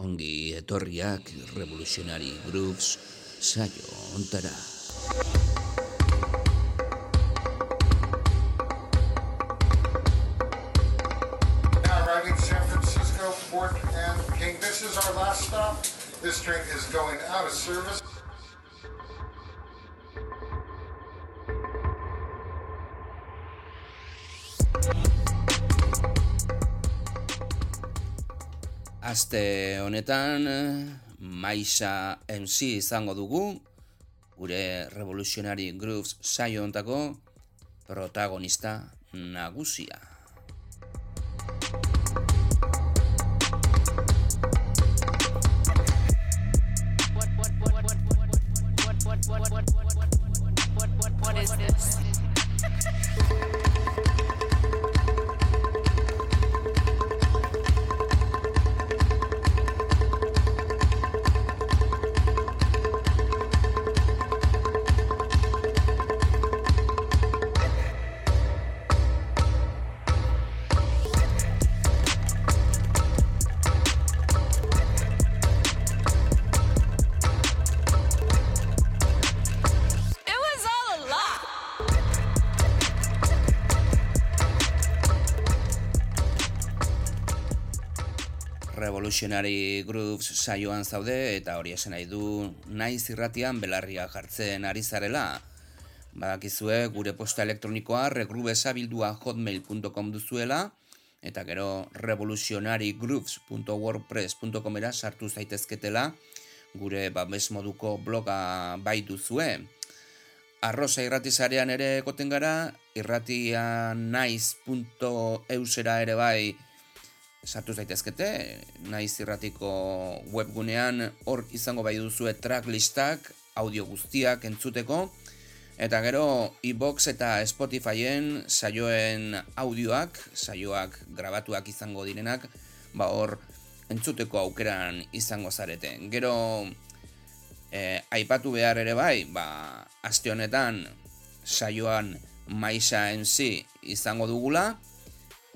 ongi etorriak Revolutionary Grooves saio ontara. Now arriving San Francisco, Fort and King. This is our last stop. This train is going out of service. Aste honetan, Maisa MC izango dugu, gure Revolutionary Grooves saio ontako protagonista nagusia. What is this? It Revolutionary Grooves saioan zaude eta hori esan nahi du naiz irratian belarria jartzen ari zarela. Badakizue gure posta elektronikoa regrubesabildua hotmail.com duzuela eta gero revolutionarygrooves.wordpress.com era sartu zaitezketela gure babes moduko bloga bai duzue. Arroza irratizarean ere ekoten gara, irratia naiz.eusera ere bai sartu zaitezkete, naiz irratiko webgunean hor izango bai duzue tracklistak, audio guztiak entzuteko, eta gero iBox eta Spotifyen saioen audioak, saioak grabatuak izango direnak, ba hor entzuteko aukeran izango zarete. Gero eh, aipatu behar ere bai, ba, aste honetan saioan Maisa MC izango dugula,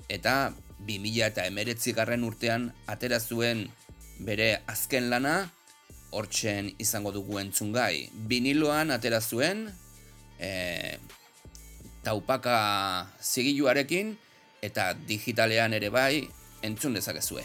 eta 2000 eta emeretzi garren urtean atera zuen bere azken lana, hortzen izango dugu entzungai. Biniloan atera zuen, e, taupaka zigiluarekin, eta digitalean ere bai entzun dezakezue.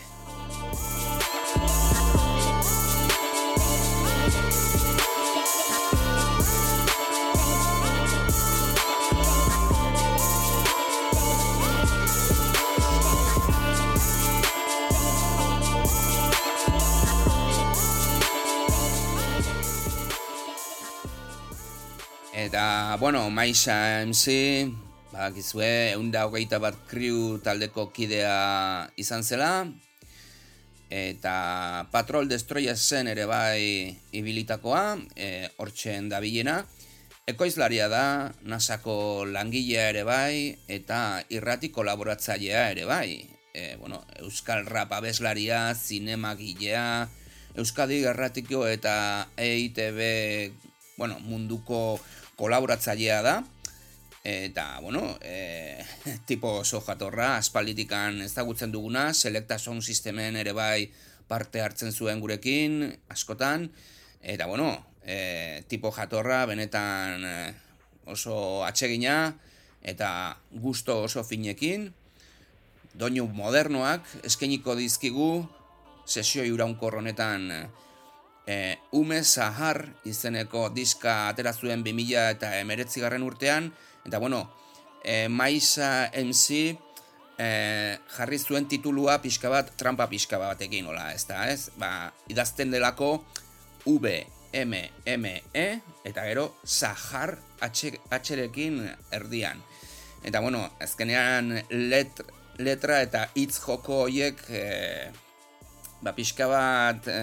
Eta, bueno, Maisa MC, badakizue, eunda hogeita bat kriu taldeko kidea izan zela, eta Patrol Destroyer zen ere bai ibilitakoa, e, hortzen dabilena, ekoizlaria da, nasako langilea ere bai, eta irrati kolaboratzailea ere bai. E, bueno, Euskal Rap abeslaria, zinemagilea, Euskadi Erratiko eta EITB bueno, munduko kolaboratzailea da, eta, bueno, e, tipo oso jatorra, aspalditikan ezagutzen duguna, Selecta Sound Systemen ere bai parte hartzen zuen gurekin, askotan, eta, bueno, e, tipo jatorra, benetan e, oso atsegina, eta gusto oso finekin, doinu modernoak eskainiko dizkigu, sesio iraunkor honetan e, Ume Sahar izeneko diska atera zuen 2000 eta emeretzi garren urtean, eta bueno, e, Maisa MC e, jarri zuen titulua pixka bat, trampa pixka batekin, hola, ez da, ez? Ba, idazten delako V, M, M, E, eta gero Sahar atxerekin erdian. Eta bueno, azkenean let, letra eta hitz joko horiek e, ba, pixka bat e,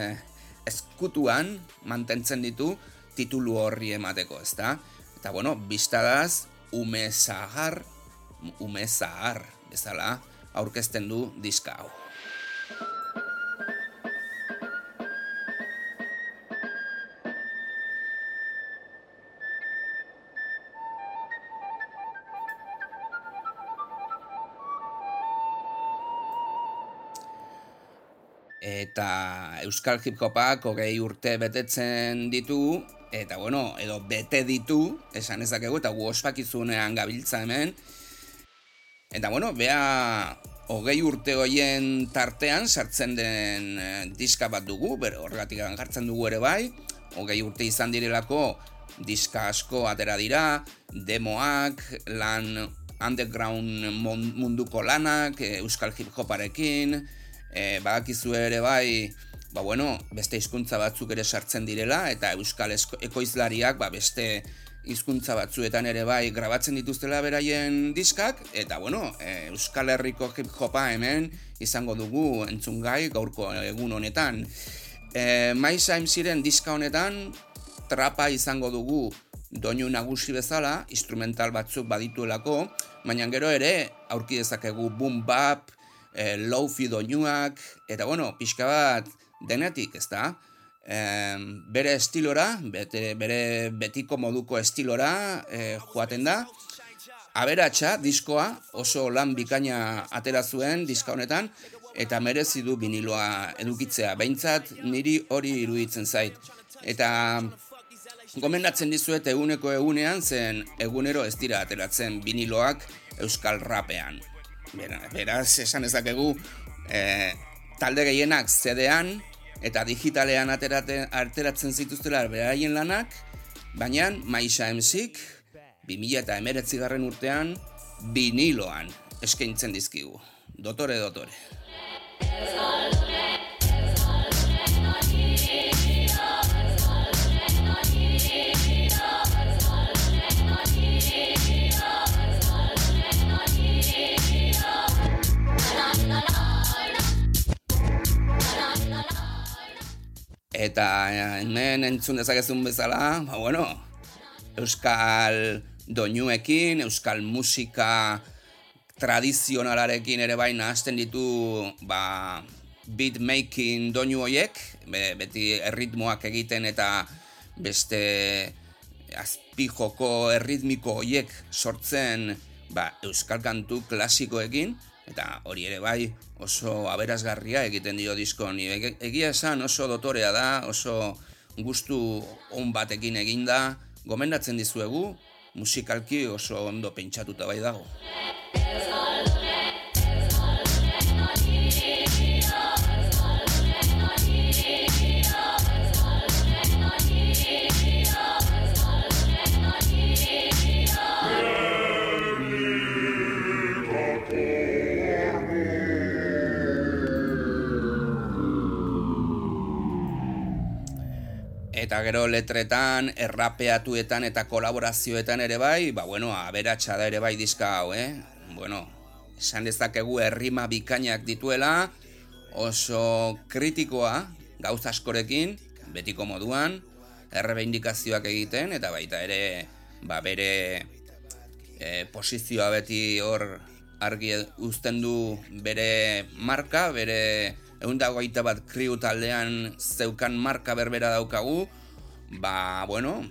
eskutuan mantentzen ditu titulu horri emateko, ezta? Eta bueno, biztadaz, ume zahar, ume zahar, bezala, aurkezten du diska hau. Eta Euskal Hip Hopak hogei urte betetzen ditu, eta bueno, edo bete ditu, esan ezakegu, eta gu ospakizunean gabiltza hemen, eta bueno, bea hogei urte hoien tartean sartzen den eh, diska bat dugu, ber horregatik jartzen dugu ere bai, hogei urte izan direlako diska asko atera dira, demoak, lan underground munduko lanak, eh, euskal hip hoparekin, e, badakizu ere bai, ba bueno, beste hizkuntza batzuk ere sartzen direla, eta euskal ekoizlariak ba beste hizkuntza batzuetan ere bai grabatzen dituztela beraien diskak, eta bueno, e, euskal herriko hip hopa hemen izango dugu entzungai gaurko egun honetan. E, Maisa ziren diska honetan, trapa izango dugu doinu nagusi bezala, instrumental batzuk badituelako, baina gero ere aurki dezakegu boom bap, e, low-fi doinuak, eta bueno, pixka bat denetik, ez da? E, bere estilora, bete, bere betiko moduko estilora e, joaten da, Aberatsa diskoa oso lan bikaina atera zuen diska honetan eta merezi du biniloa edukitzea. Behintzat niri hori iruditzen zait. Eta gomendatzen dizuet eguneko egunean zen egunero ez dira ateratzen biniloak euskal rapean. Beraz, esan ezakegu e, talde gehienak zedean eta digitalean ateratzen zituztela beraien lanak, baina Maisa MCik 2000 eta emeretzi garren urtean biniloan eskaintzen dizkigu. Dotore, dotore. Eta eh, hemen entzun dezakezun bezala, ba bueno, euskal doinuekin, euskal musika tradizionalarekin ere baina hasten ditu ba, beatmaking doinu hoiek, beti erritmoak egiten eta beste azpijoko erritmiko hoiek sortzen ba, euskal kantu klasikoekin, eta hori ere bai oso aberazgarria egiten dio diskon. Egia esan oso dotorea da, oso gustu on batekin eginda, gomendatzen dizuegu, musikalki oso ondo pentsatuta bai dago. Eta gero letretan, errapeatuetan eta kolaborazioetan ere bai, ba bueno, aberatsa da ere bai diska hau, eh? Bueno, esan dezakegu errima bikainak dituela, oso kritikoa gauz askorekin, betiko moduan, errebeindikazioak egiten, eta baita ere, ba bere e, posizioa beti hor argi uzten du bere marka, bere egun dagoita bat kriu taldean zeukan marka berbera daukagu, ba, bueno,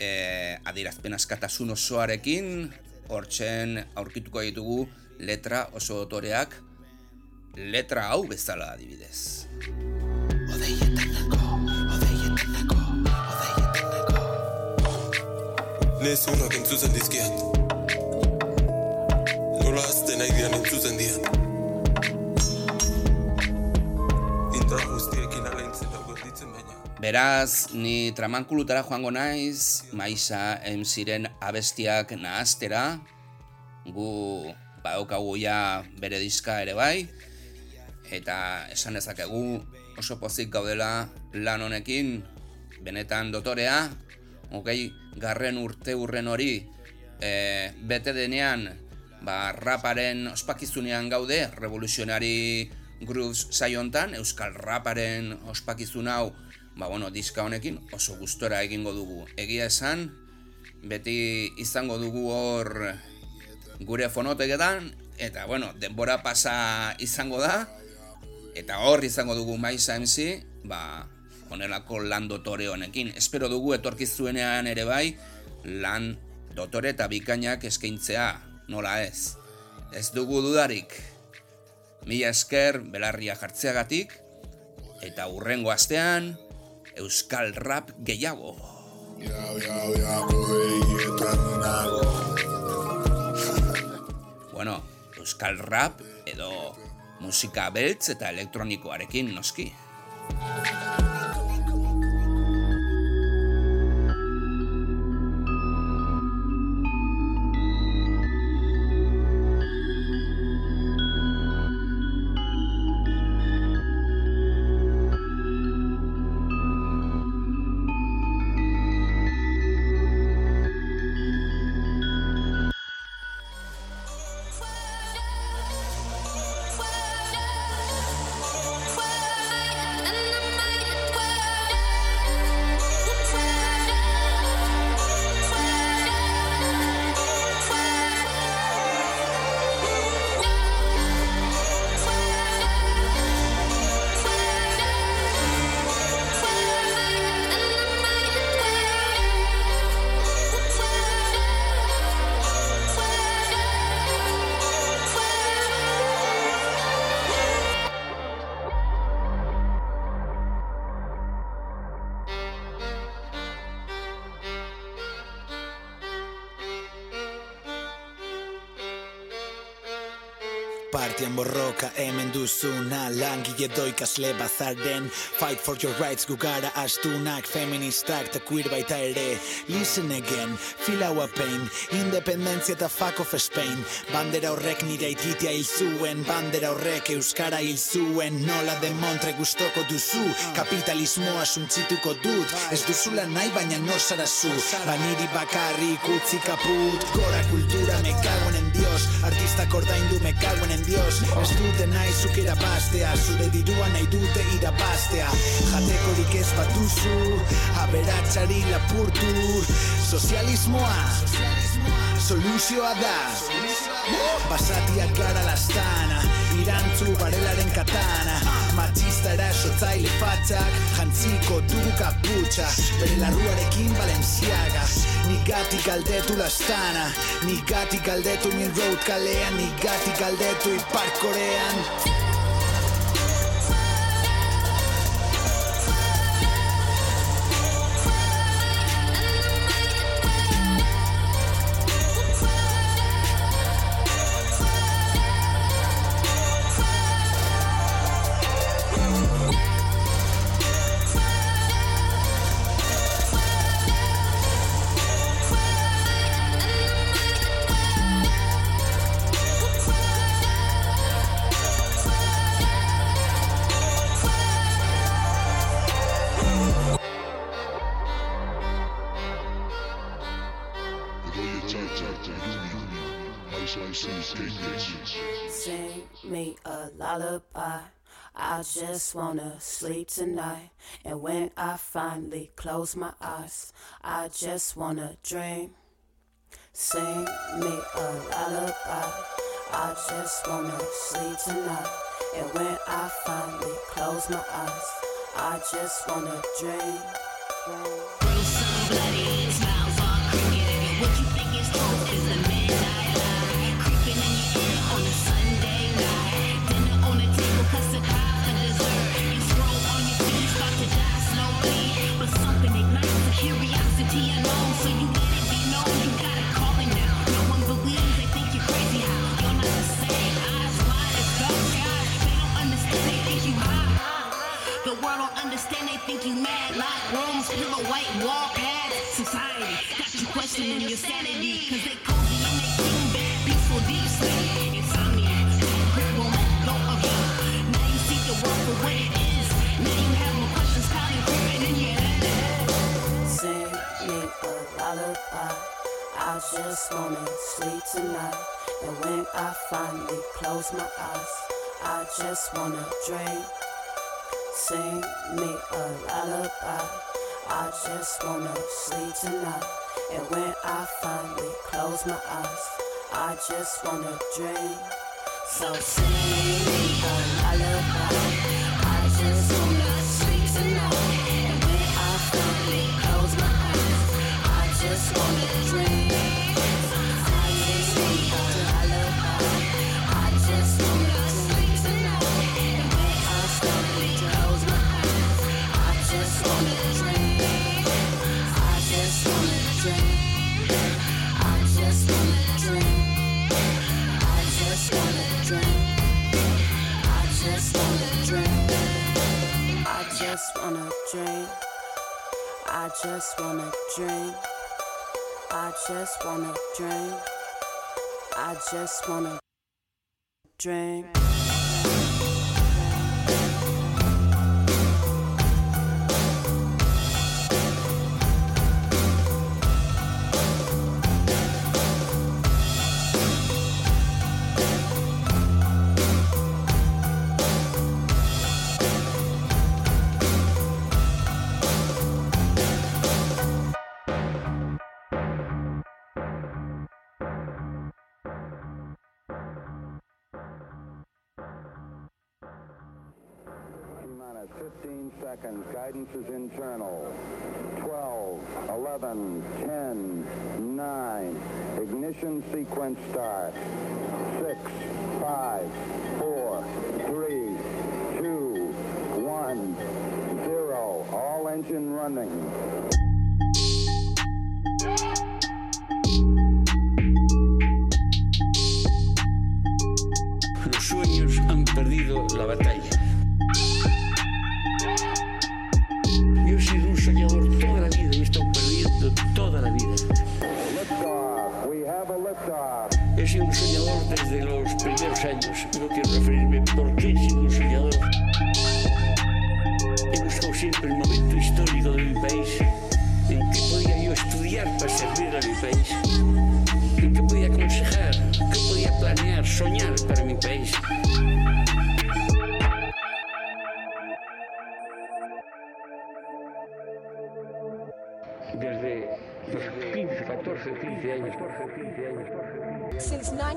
e, adirazpen askatasun osoarekin, hortzen aurkituko ditugu letra oso dotoreak, letra hau bezala adibidez. Odeieteneko. Nezurrak entzuzen dizkiat. Nola azten nahi dian entzuzen dian. Beraz, ni tramankulutara joango naiz, maisa emziren abestiak nahaztera, gu badaukagu ja bere diska ere bai, eta esan dezakegu oso pozik gaudela lan honekin, benetan dotorea, hogei garren urte urren hori, e, bete denean, ba, raparen ospakizunean gaude, revoluzionari grooves saiontan, euskal raparen ospakizun hau, ba, bueno, diska honekin oso gustora egingo dugu. Egia esan, beti izango dugu hor gure fonoteketan, eta, bueno, denbora pasa izango da, eta hor izango dugu Maisa MC, ba, honelako lan dotore honekin. Espero dugu etorkizuenean ere bai, lan dotore eta bikainak eskaintzea, nola ez. Ez dugu dudarik. Mila esker, belarria jartzeagatik, Eta urrengo astean, Euskal Rap gehiago. bueno, Euskal Rap edo musika beltz eta elektronikoarekin noski. Partian borroka hemen duzuna Langile doikasle bazaren Fight for your rights gu gara astunak Feministak eta queer baita ere. Listen again, feel our pain. Independentzia eta fuck of Spain. Bandera horrek nire aititia hil zuen. Bandera horrek euskara hil zuen. Nola de gustoko duzu. Kapitalismoa suntzituko dut. Ez duzula nahi baina no zara zu. Baniri bakarrik utzi kaput. Gora kultura me cago en Dios. Artistak ordaindu me cago en Dios Ez dute nahi zuk irabaztea. Zure dirua nahi dute irabaztea. Jatekorik ez bat duzu Aberatzari lapurtu. Sozialismoa Soluzioa da. Basatiak gara lastana Irantzu barelaren katana Machista erasotzaile fatzak Jantziko dugu kaputxa. Bere larruarekin Balenciaga. Nigatik galdetu lastana Nigatik galdetu Mill Road kalean Nigatik galdetu Ipar Korean I just wanna sleep tonight. And when I finally close my eyes, I just wanna dream. Sing me a lullaby. I just wanna sleep tonight. And when I finally close my eyes, I just wanna dream. Wanna sleep tonight. And when I finally close my eyes, I just wanna dream. Sing me a lullaby. I just wanna sleep tonight. And when I finally close my eyes, I just wanna dream. So sing me a lullaby. I just wanna sleep tonight. And when I finally close my eyes, I just wanna dream. Just wanna drink. I just wanna drink. I just wanna drink. I just wanna drink. Seconds. Guidance is internal. 12, 11, 10, 9. Ignition sequence start. 6, 5, 4, 3, 2, 1, 0. All engine running.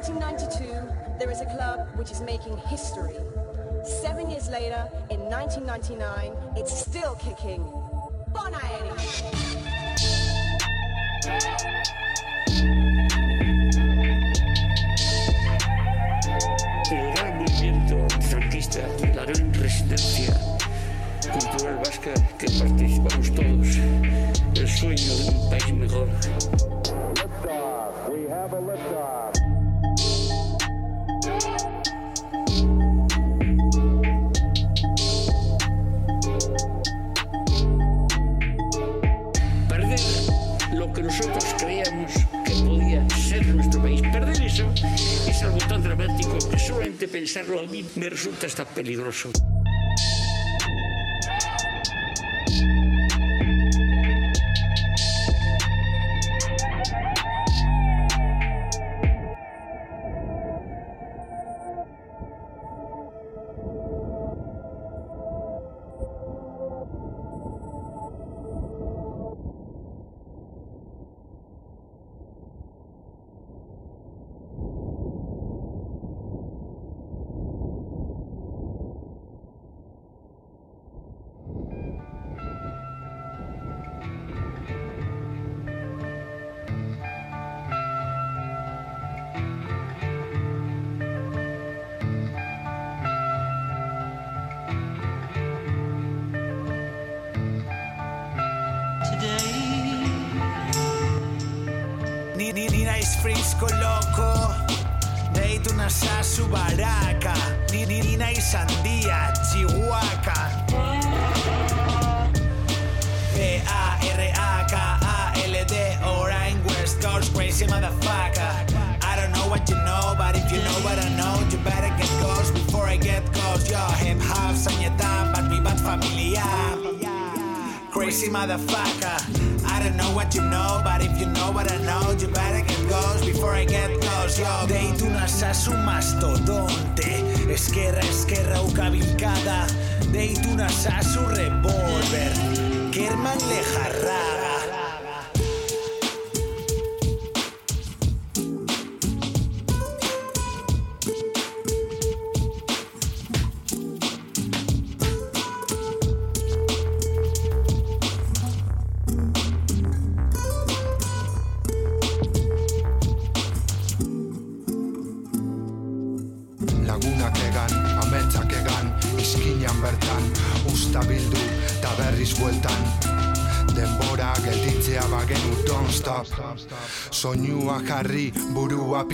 1992, there is a club which is making history. Seven years later, in 1999, it's still kicking. Bon Aeri! El gran movimiento franquista, la gran resistencia cultural vasca que participamos todos, el sueño de un país mejor. Liftoff. We have a liftoff. Pensarlo a mí me resulta hasta peligroso. Nazazu baraka Ni, ni, ni naiz handia, chihuaka B-A-R-A-K-A-L-D Orain West Coast crazy motherfucker. I don't know what you know But if you know what I know You better get close before I get close. Yo, hip hop zainetan bat mi bat familia Crazy motherfucker. Don't know what you know, but if you know what I know, you better get mastodonte, revolver, Kerman lejarraga. Lagunak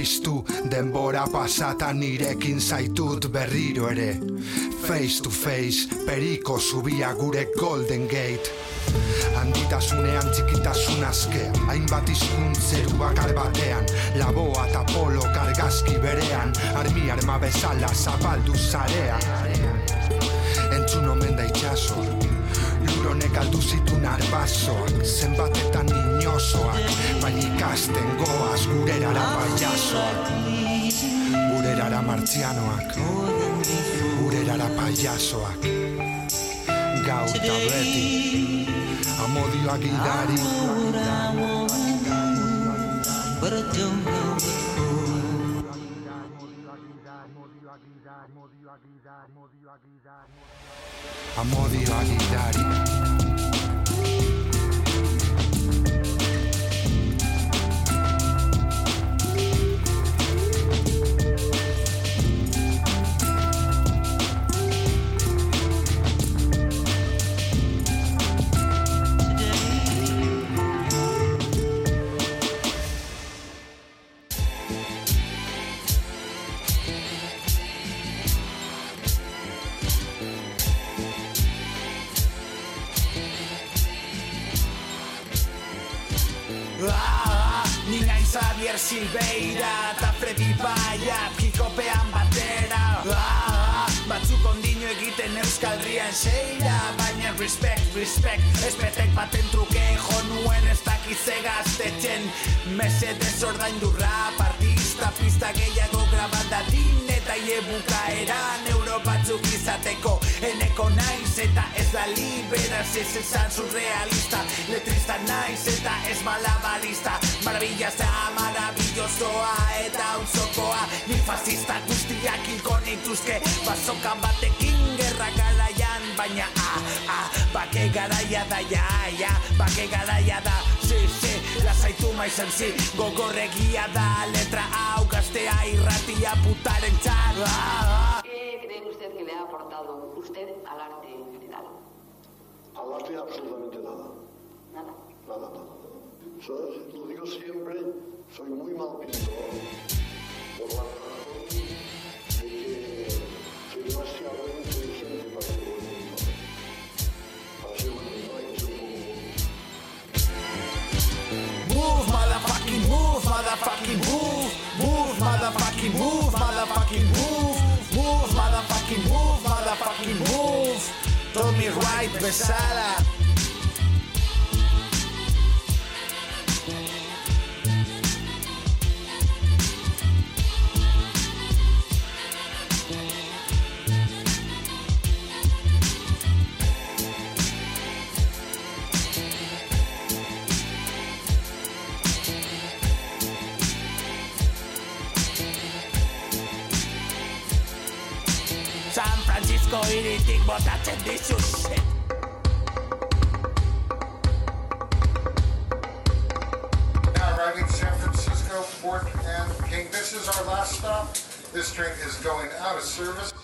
piztu Denbora pasata nirekin zaitut berriro ere. Face to face, periko zubia gure golden gate. Handitasunean txikitasun aske Hainbat izkunt zeru bakar batean. Laboa eta polo kargazki berean Armi arma bezala zapaldu zarea Entzun omen da itxaso Luronek aldu zitun arbazoak Zenbatetan inozoak Baina ikasten goaz gurerara paiasoak Gurerara martzianoak Gurerara paiasoak Gau eta beti Amodioa gidari. But I don't Silveira eta Freddy Bayat Kikopean batera. Ah, Batzuk ondino egiten Euskal Rian seira Baina respect, respect Espetek baten truke jo nuen ez dakize gaztetzen Mesedez ordaindu rap artista Pista gehiago grabadadin eta ie bukaeran Euro batzuk izateko eneko naiz eta ez da liberaz ez esan surrealista Letrista naiz eta ez malabarista. Maravillas da maravillosoa eta unzokoa Ni fascista guztiak hilko nituzke. Bazokan batekin gerra galaian Baina ah, ah, bake garaia da ja, ja Bake garaia da, Lasaitu maizen zi, gogorregia da Letra hau gaztea irratia putaren txar ah, ah. ¿Qué cree usted que le ha aportado usted al arte en general? Al arte absolutamente nada. Nada. Nada, nada. ¿Sabes? Lo digo siempre, soy muy mal pintor. Por la razón de que soy demasiado inteligente para ser buen pintor. Para ser buen pintor hay que ser un Move, motherfucking move, motherfucking move Move, motherfucking move, motherfucking move move, motherfucking move. Tommy right Besada. Francisco iritik botatzen dizu shit Now arriving San Francisco, Fort and King. This is our last stop. This train is going out of service.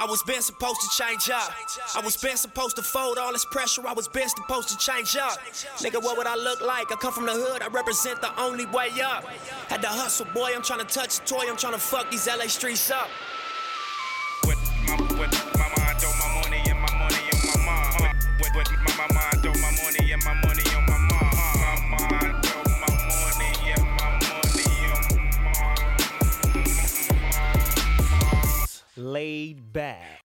I was been supposed to change up. I was been supposed to fold all this pressure. I was been supposed to change up. Nigga, what would I look like? I come from the hood. I represent the only way up. Had to hustle, boy. I'm trying to touch the toy. I'm trying to fuck these LA streets up. Laid back.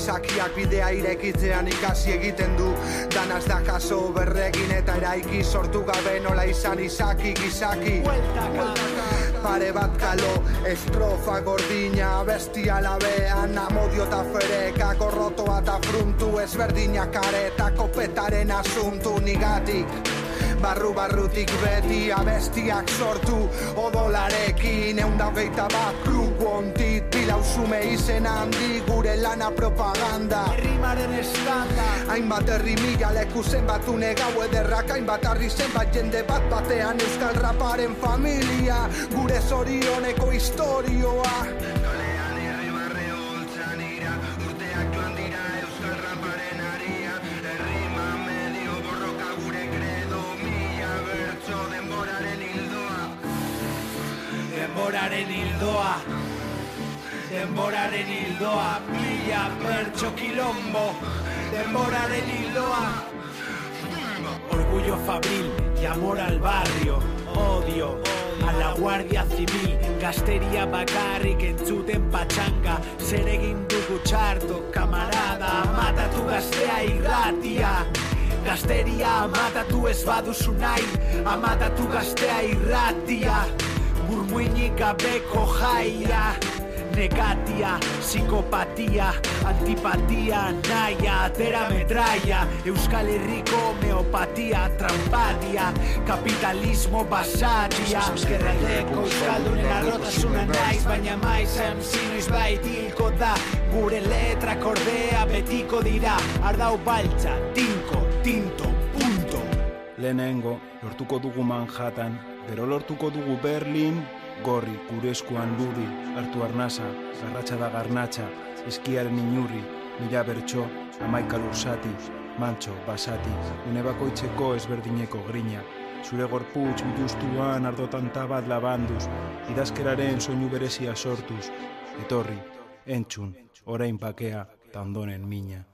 Nahiak izakiak bidea irekitzean ikasi egiten du. Danaz da jaso berregin eta eraiki sortu gabe nola izan izaki gizaki. Pare bat kalo, estrofa gordina, bestia labean Amodio eta fereka, korrotoa eta fruntu Ezberdinak areta, kopetaren asuntu nigatik. Barru barrutik beti abestiak sortu Odolarekin eunda hogeita bat kruku ontit Pilauzume izen handi gure lana propaganda. Herrimaren estanda Hainbat herri mila leku zenbatu negau ederrak Hainbat harri zenbat jende bat batean Euskal raparen familia. Gure zorioneko historioa Denboraren hildoa Mila pertso kilombo Denboraren hildoa. Orgullo fabril y amor al barrio. Odio a la Guardia Civil. Gazteria bakarrik entzuten patxanga Zer egin dugu txarto, kamarada? Matatu gaztea irratia. Gazteria amatatu ez baduzu nahi. Amatatu gaztea irratia. Murmuinik gabeko jaia Negatia, psikopatia, antipatia, naia, atera metraia Euskal Herriko homeopatia, trampatia, kapitalismo basatia. Eskerraldeko Euskaldunen arrotasuna naiz, baina maiz MC noiz baitilko da. Gure letrak ordea betiko dira, ardau baltza, tinko, tinto, punto. Lehenengo, lortuko dugu Manhattan, Gero lortuko dugu Berlin, gorri, gure eskuan ludi, hartu arnasa, garratxa da garnatxa, eskiaren inurri, mila bertso, amaika lursati, mantxo, basati, une bakoitzeko ezberdineko grina, zure gorputz biluztuan ardotan tabat labanduz, idazkeraren soinu berezia sortuz, etorri, entzun, orain pakea, tandonen mina.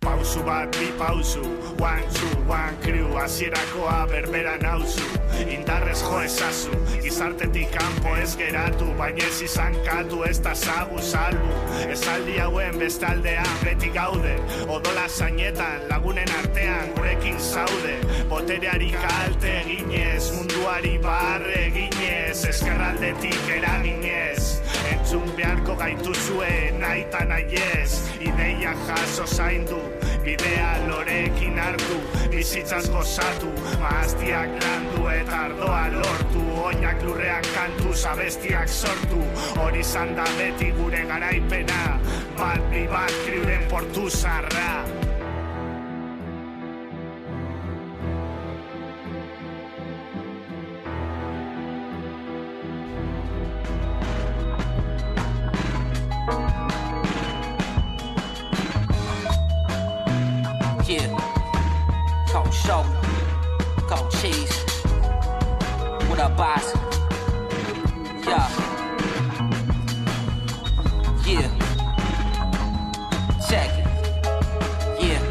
Pausu bat bi pausu, one two, one crew Azirakoa berbera nauzu, indarrez jo ezazu Gizartetik kanpo ez geratu, baina ez izan katu Ez da zagu salbu, esaldi hauen bestaldean Beti gaude, odola zainetan, lagunen artean Gurekin zaude, botereari kalte eginez Munduari barre eginez, eskerraldetik eraginez Entzun beharko gaituzue nahi eta nahiez. Ideia jaso zaindu, bidea lorekin hartu. Bizitzaz gozatu, maaztiak landu eta ardoa lortu. Oinak lurrean kantu, zabestiak sortu. Hori izan da beti gure garaipena. Bat bi bat kriuren portu zarra Shoulder. Cold cheese. What up, boss? Yeah. Yeah. check it. Yeah.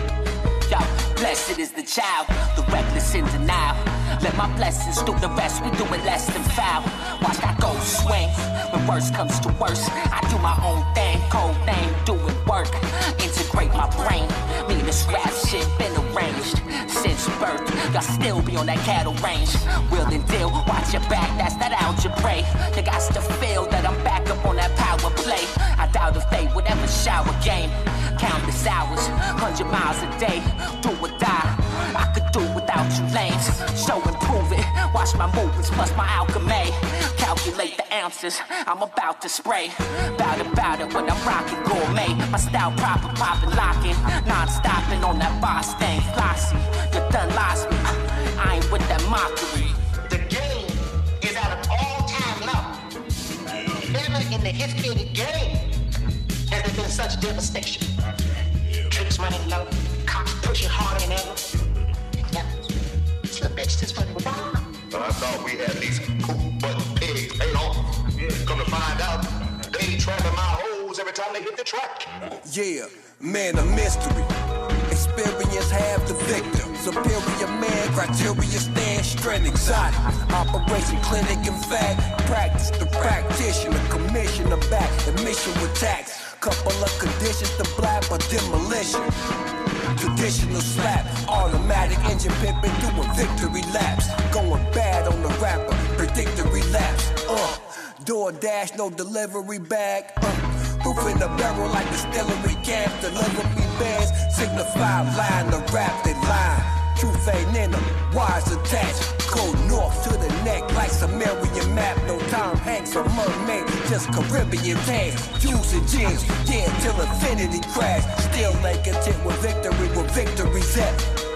Yo, blessed is the child, the reckless in denial. Let my blessings do the rest, we do it less than foul. Watch that go swing. When worst comes to worst, I do my own thing, cold name, doing work. Integrate my brain. Me and this rap shit been arranged since birth. Y'all still be on that cattle range. Will and deal, watch your back, that's that algebra. You got to feel that I'm back up on that power play. I doubt if they would ever shower game. Countless hours, hundred miles a day, do or die. I could do without you lanes. So improve it. Watch my movements plus my alchemy. Calculate the ounces I'm about to spray. Bout it, bout it when I'm rocking gourmet. My style proper, popping, locking. Non stopping on that boss thing. Flossy, you done lost me. I ain't with that mockery. The game is at an all-time low. Never in the history of the game has there been such devastation. Tricks running low, cops pushing harder than ever. Yeah, this little bitch just running wild. But I thought we had these cool button pigs paid off. Come to find out, they trapping my hoes every time they hit the track. Yeah, man of mystery. Experience have the victim. Superior man, criteria stand strength exotic. Operation clinic in fact. Practice the practitioner, commissioner back. Admission with tax. Couple of conditions to black, but demolition. Traditional slap, automatic engine pimping, doing victory laps. Going bad on the rapper, predict the relapse. Uh, door dash, no delivery bag. Uh, Roof in the barrel like distillery camp. Deliver me bands, signify line the rap line. Truth ain't in them, wires attached. Go north to the neck like Sumerian map. No Tom Hanks or mermaid, just Caribbean tanks. Juice and jeans, yeah, till infinity crash. Still ain't content with victory, where victory's at.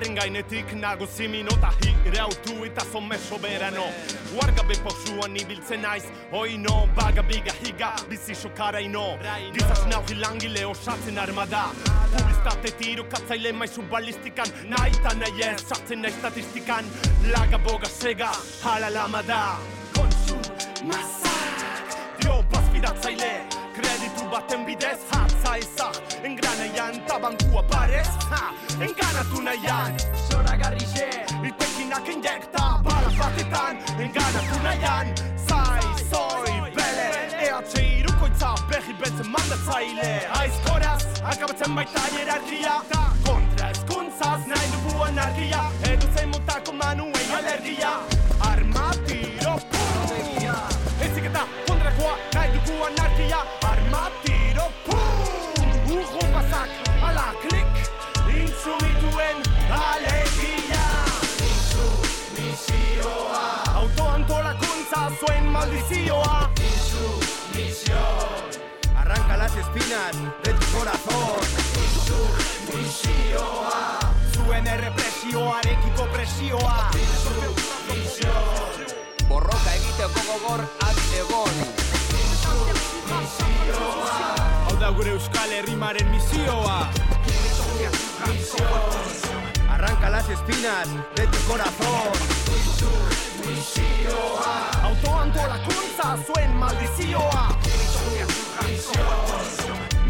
Militaren gainetik nago ziminota Hireutu eta zome soberano. Uargabe pausuan ibiltzen naiz Oino, baga, biga, higa, bizi sokaraino. Gizas nauki langile osatzen armada. Publiztate tiro katzaile maizu balistikan. Nahi eta nahi ez, sartzen nahi statistikan. Laga, boga, sega, hala lama da Konsum, masak Dio bazpiratzaile Kreditu baten bidez hatza ezak Engranaian tabankua parez ha, Enganatu nahian. Zora garrixe Itekinak injekta bala batetan Enganatu nahian. Zai, zoi, bele EH irukoitza behi betzen mandatzaile. Aizkoraz, akabatzen baita hierarkia kontra eskuntzaz nahi dugu anarkia Edu zein mutako manuei alergia zuen maldizioa Insumisio Arranca las espinas de tu corazón. Zuen errepresioarekiko presioa Borroka egiteko gogor adi egon Hau da gure euskal herrimaren misioa Arranca las espinas de tu corazón. Autoantolakuntza zuen maldizioa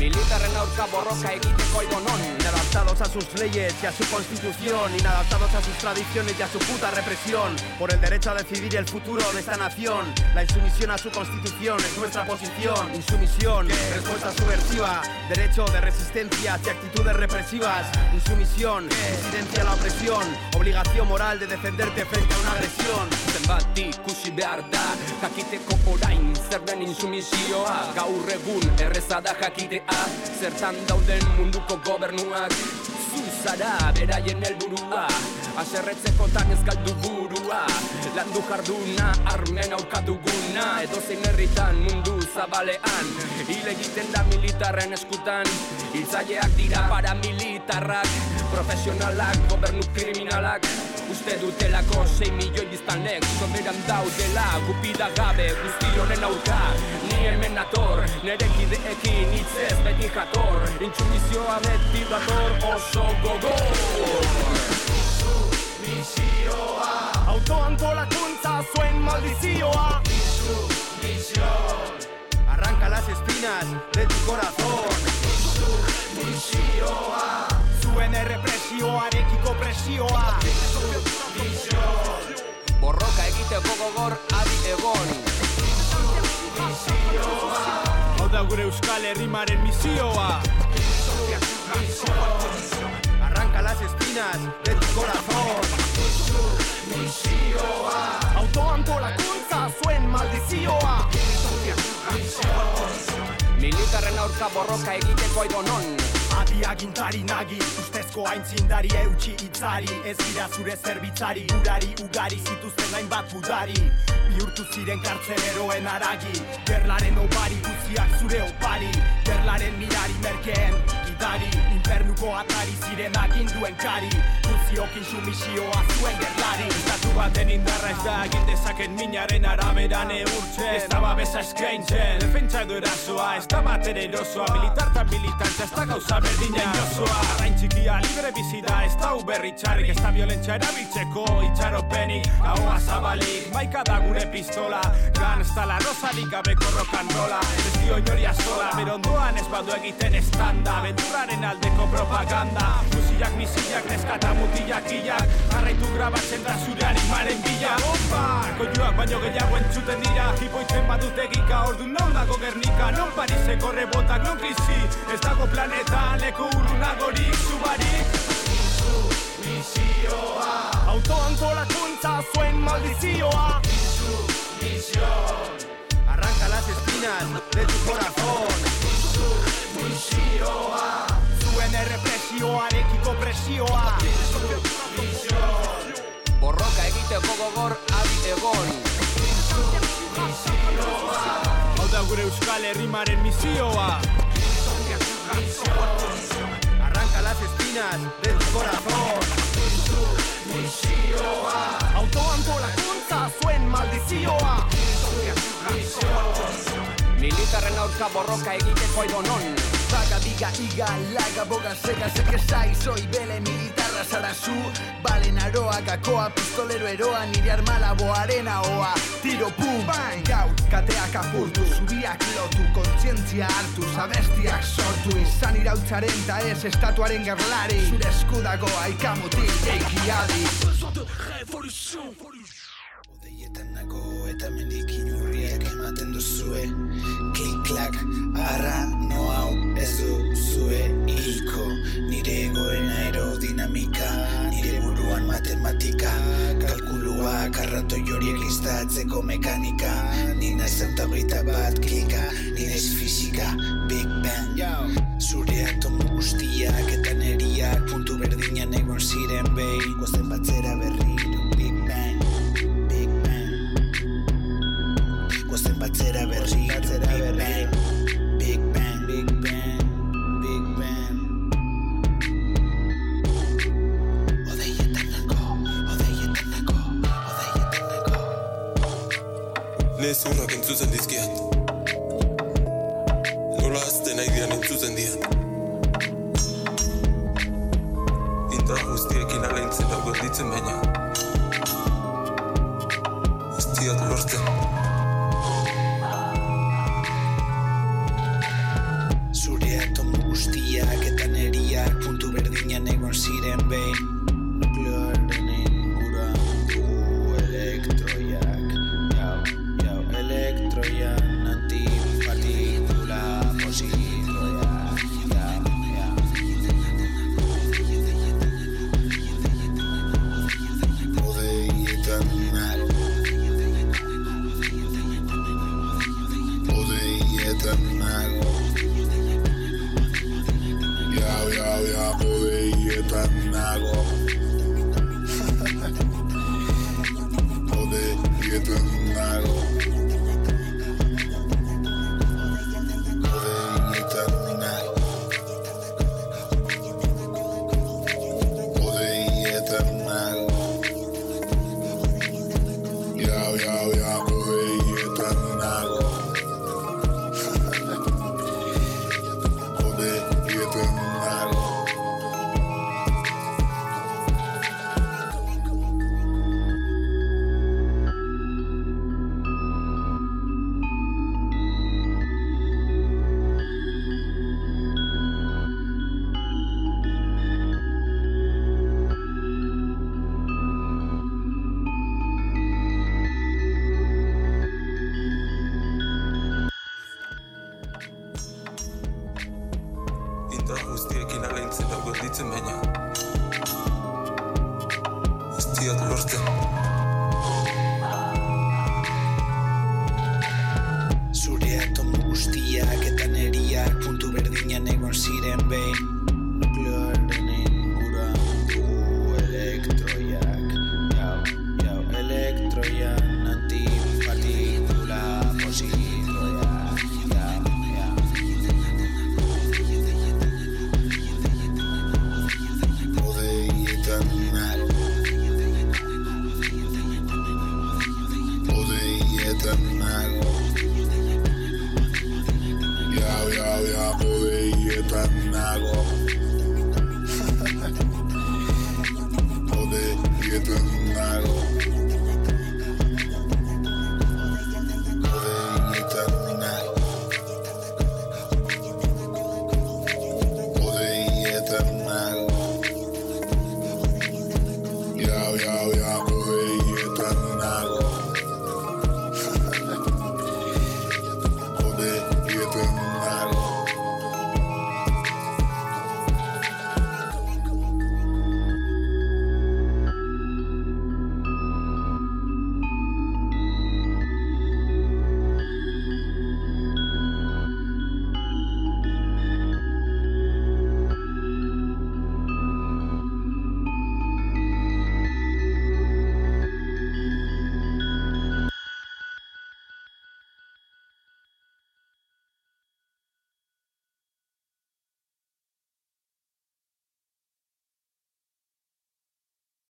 Militarren aurka borroka egiteko edonon Inadaptados a sus leyes y a su constitución, inadaptados a sus tradiciones y a su puta represión, por el derecho a decidir el futuro de esta nación. La insumisión a su constitución es nuestra posición. Insumisión, respuesta subversiva, derecho de resistencias y actitudes represivas. Insumisión, disidencia a la opresión, obligación moral de defenderte frente a una agresión. Zenbat ikusi behar da. Jakiteko orain zer den insumisioa Gaur egun erreza da jakitea. Zertan dauden munduko gobernuak. Zuzara beraien helburua Aserretzeko tan ez galdu burua. Landu jarduna armen aurka duguna Edo zein herritan mundu zabalean. Hil egiten da militarren eskutan. Hiltzaileak dira paramilitarrak. Profesionalak, gobernu kriminalak. Uste dutelako 6 milioi biztanlek Soberan daudela. Gupida gabe guzti honen aurka. Ni hemen nator, nere kideekin hitzez beti jator. Intsumisioa beti dator oso gogor Autoantolakuntza zuen maldizioa. Arranca las espinas de tu corazón. Zuen errepresioarekiko presioa. Borroka egiteko gogor adi egon. Hau da gure euskal herrimaren misioa Arranca las espinas de tu corazón. Autoantolakuntza zuen maldizioa Militarren aurka borroka egiteko edonon Adi agintari nagi, ustezko aintzindari eutxi itzari Ez dira zure zerbitzari, urari ugari zituzten hainbat budari Bihurtu ziren kartzeleroen aragi Gerlaren obari guztiak zure opari Gerlaren mirari merkeen gidari Infernuko atari ziren aginduen kari Guziokin sumisioa zuen gerlari Estatu baten indarra ez da egin dezaken minaren arabera neurtzen. Ez da babesa eskaintzen. Defentsa edo erasoa, ez da bat ere erosoa. Militar eta militantza ez da gauza berdina inosoa Arrain txikia libre gure bizi da ez da berri txarrik. Ez da violentzia erabiltzeko itxaropenik Ahoa zabalik, maika da gure pistola Gan ez da la rosarik gabeko rokanrola Ez dio inori azola, berondoan ez badu egiten estanda Benturraren aldeko propaganda. Musilak, misilak, neskata mutilak ilak Jarraitu grabatzen da zure animaren bila. Opa! Koioak baino gehiago entzuten dira. Hipoitzen badut egika, ordu non dago Gernika? Non Pariseko rebotak, non krisi? Ez dago planetan, leku urrunagorik, zubarik Misioa. Autoantolakuntza zuen maldizioa. Misión Arranca las espinas de tu corazón Misioa Zuen errepresioarekiko presioa. Borroka egiteko gogor adi egon. Hau da gure euskal herrimaren misioa. Arranca las espinas de tu corazón Autoantolakuntza zuen maldizioa Militarren aurka borroka egiteko edo non Vaga, diga, iga, laga, boga, sega, seke sai Soy bele militarra zara zu. Balen aroa, gakoa, pistolero eroa Nire armala boaren ahoa. Tiro, pum, bang, gaut, kateak apurtu Zubiak lotu, kontzientzia hartu Zabestiak sortu, izan irautzaren Ta ez estatuaren gerlari. Zure eskudago, aikamutik, jeiki adi. Odeietan nago eta mendik inurriak ematen duzue Klik-klak, arra, no hau ez duzue hilko. Nire egoen aerodinamika, nire buruan matematika. Kalkuluak, arratoi horiek listatzeko mekanika. Nina zeutagoita bat klika, nire ez fizika, Big Bang. Zure atomo guztiak eta neriak puntu berdinan egon ziren behin. Gozen batzera berriro, Gozen batzera berriro, Big Bang Big Bang, Big Bang, Big Bang. Nago Nezurrak entzuzen dizkiat. Nola azten nahi dian entzuzen dian. Indar guztiekin aleintzen hau gelditzen baina. Ez diat lortzen